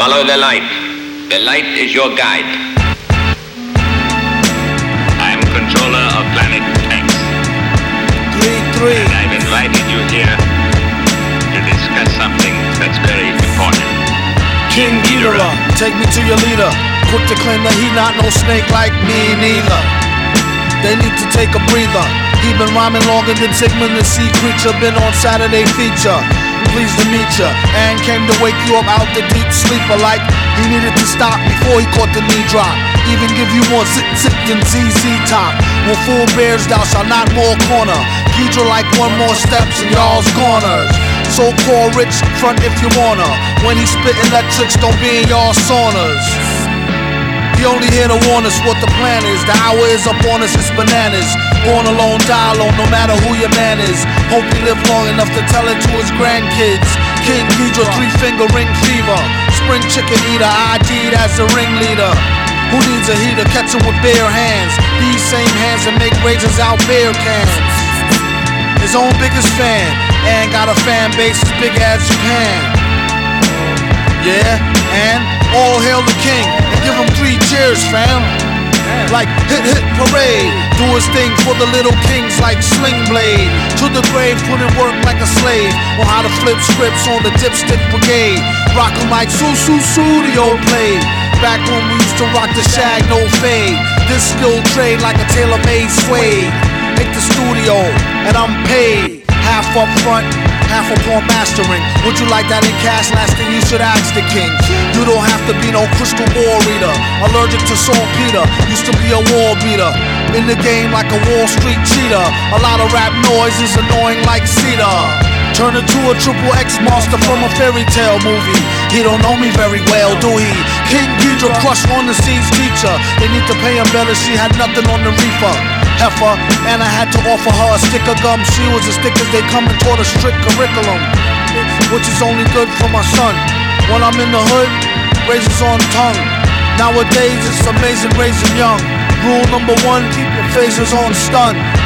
Follow the light. The light is your guide. I am controller of planet X. 3 three. And I've invited you here to discuss something that's very important. King Geedorah, take me to your leader. Quick to claim that he not no snake like me neither. They need to take a breather. He been rhyming longer than Sigmund the Sea Creature. Been on Saturday feature. Pleased to meet ya. And came to wake you up out the deep sleeper like he needed to stop before he caught the knee drop. Even give you more sit sit than ZZ top. When full bears thou shalt not more corner. Geedorah like one more steps in y'all's corners. So call rich front if you wanna. When he spit electrics, don't be in y'all saunas. He only here to warn us what the plan is. The hour is up on us, it's bananas. Born alone, die alone, no matter who your man is. Hope he live long enough to tell it to his grandkids. King Geedorah, three finger ring fever. Spring chicken eater, ID'd as the ringleader. Who needs a heater? Catch him with bare hands. These same hands that make raisins out beer cans. His own biggest fan, and got a fan base as big as Japan. Yeah, and all hail the king and give him three cheers, fam. Like hit hit parade, do his thing for the little kings like Sling Blade. To the grave, put in work like a slave. On how to flip scripts on the dipstick brigade. Rockin' like Sussudio played. Back when we used to rock the shag, no fade. This skill trade like a tailor-made suede. Hit the studio, and I'm paid. Half up front, half upon mastering. Would you like that in cash? Last thing you should ask the king. You don't have to be no crystal ball reader. Allergic to saltpeter, used to be a wall beater. In the game like a Wall Street cheater. A lot of rap noise is annoying like cedar. Turn into a triple X monster from a fairy tale movie. He don't know me very well, do he? King Geedorah crush on the seas teacher. They need to pay him better, she had nothing on the reefer. Heifer, and I had to offer her a stick of gum. She was as thick as they come and taught a strict curriculum, which is only good for my son. When I'm in the hood, razors on tongue. Nowadays it's amazing raising young. Rule number one, keep your phasers on stun.